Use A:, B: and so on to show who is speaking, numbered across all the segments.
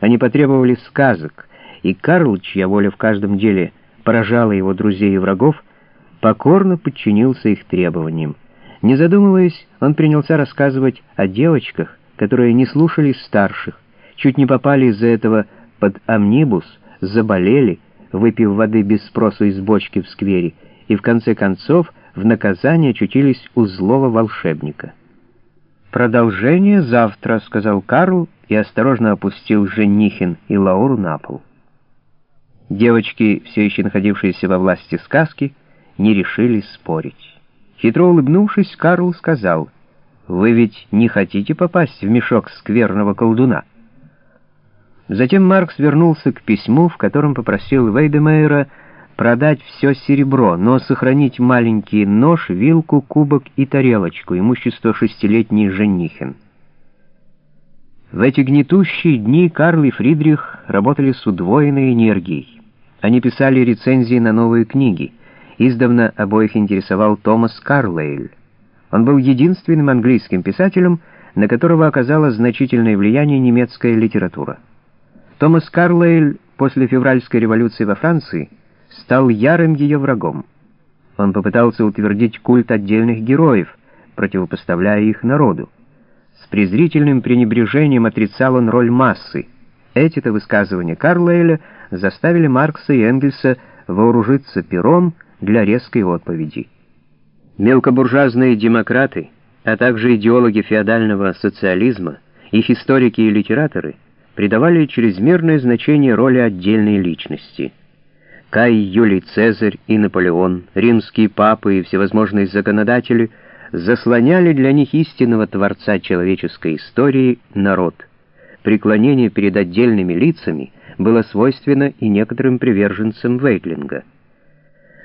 A: Они потребовали сказок, и Карл, чья воля в каждом деле поражала его друзей и врагов, покорно подчинился их требованиям. Не задумываясь, он принялся рассказывать о девочках, которые не слушались старших, чуть не попали из-за этого под амнибус, заболели, выпив воды без спросу из бочки в сквере, и в конце концов в наказание очутились у злого волшебника. «Продолжение завтра», — сказал Карл и осторожно опустил Женихин и Лауру на пол. Девочки, все еще находившиеся во власти сказки, не решились спорить. Хитро улыбнувшись, Карл сказал, «Вы ведь не хотите попасть в мешок скверного колдуна?» Затем Маркс вернулся к письму, в котором попросил Вейдемейера продать все серебро, но сохранить маленький нож, вилку, кубок и тарелочку, имущество шестилетний Женихин. В эти гнетущие дни Карл и Фридрих работали с удвоенной энергией. Они писали рецензии на новые книги. Издавна обоих интересовал Томас Карлейль. Он был единственным английским писателем, на которого оказала значительное влияние немецкая литература. Томас Карлейль после февральской революции во Франции стал ярым ее врагом. Он попытался утвердить культ отдельных героев, противопоставляя их народу. С презрительным пренебрежением отрицал он роль массы. Эти-то высказывания Карлейля заставили Маркса и Энгельса вооружиться пером для резкой отповеди. Мелкобуржуазные демократы, а также идеологи феодального социализма, их историки и литераторы придавали чрезмерное значение роли отдельной личности. Кай Юлий Цезарь и Наполеон, римские папы и всевозможные законодатели заслоняли для них истинного творца человеческой истории народ. Преклонение перед отдельными лицами — было свойственно и некоторым приверженцам Вейтлинга.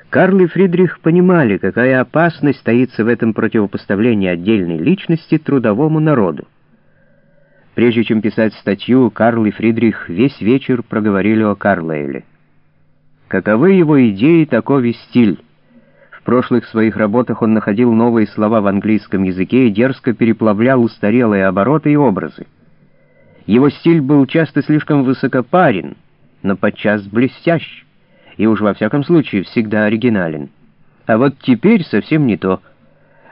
A: Карл и Фридрих понимали, какая опасность таится в этом противопоставлении отдельной личности трудовому народу. Прежде чем писать статью, Карл и Фридрих весь вечер проговорили о Карлейле. Каковы его идеи, таков и стиль. В прошлых своих работах он находил новые слова в английском языке и дерзко переплавлял устарелые обороты и образы. Его стиль был часто слишком высокопарен, но подчас блестящ, и уж во всяком случае всегда оригинален. А вот теперь совсем не то.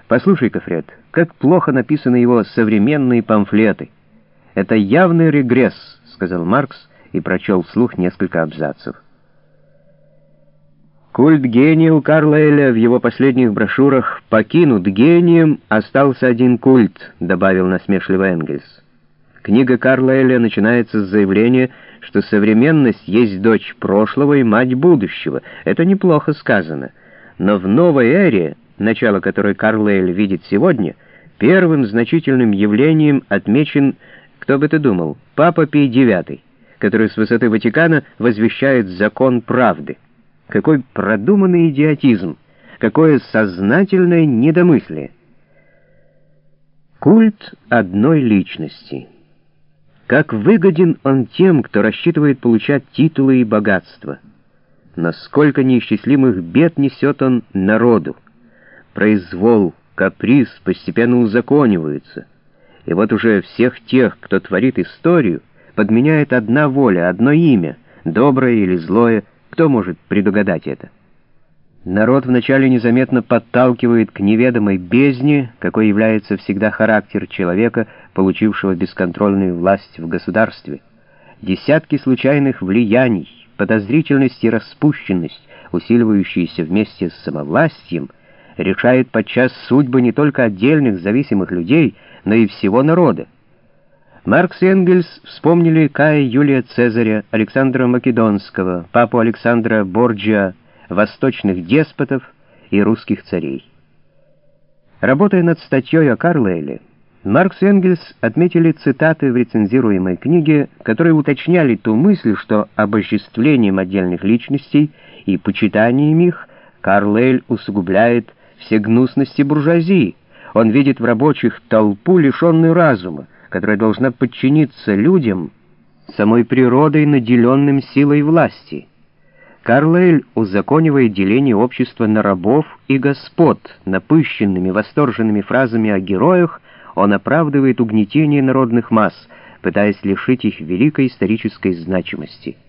A: Послушай-ка, Фред, как плохо написаны его современные памфлеты. Это явный регресс, сказал Маркс и прочел вслух несколько абзацев. Культ гения у Карлайля в его последних брошюрах покинут гением, остался один культ, добавил насмешливо Энгельс. Книга Карлайля начинается с заявления, что современность есть дочь прошлого и мать будущего. Это неплохо сказано. Но в новой эре, начало которой Карлайл видит сегодня, первым значительным явлением отмечен, кто бы ты думал, Папа Пий IX, который с высоты Ватикана возвещает закон правды. Какой продуманный идиотизм, какое сознательное недомыслие. Культ одной личности — как выгоден он тем, кто рассчитывает получать титулы и богатство. Насколько неисчислимых бед несет он народу. Произвол, каприз постепенно узакониваются. И вот уже всех тех, кто творит историю, подменяет одна воля, одно имя, доброе или злое, кто может предугадать это? Народ вначале незаметно подталкивает к неведомой бездне, какой является всегда характер человека, получившего бесконтрольную власть в государстве. Десятки случайных влияний, подозрительность и распущенность, усиливающиеся вместе с самовластием, решают подчас судьбы не только отдельных зависимых людей, но и всего народа. Маркс и Энгельс вспомнили Кая Юлия Цезаря, Александра Македонского, папу Александра Борджиа, восточных деспотов и русских царей. Работая над статьей о Карлейле, Маркс и Энгельс отметили цитаты в рецензируемой книге, которые уточняли ту мысль, что обожествлением отдельных личностей и почитанием их Карлейль усугубляет все гнусности буржуазии. Он видит в рабочих толпу, лишенную разума, которая должна подчиниться людям, самой природой, наделенным силой власти. Карлейль узаконивает деление общества на рабов и господ. Напыщенными, восторженными фразами о героях он оправдывает угнетение народных масс, пытаясь лишить их великой исторической значимости –